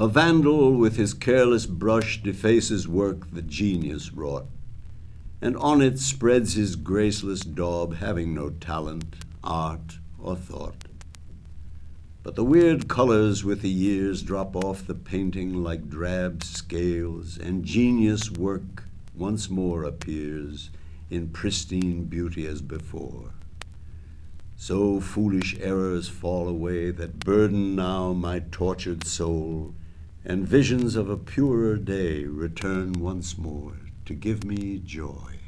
A vandal with his careless brush defaces work the genius wrought, and on it spreads his graceless daub, having no talent, art, or thought. But the weird colors with the years drop off the painting like drab scales, and genius work once more appears in pristine beauty as before. So foolish errors fall away that burden now my tortured soul and visions of a purer day return once more to give me joy.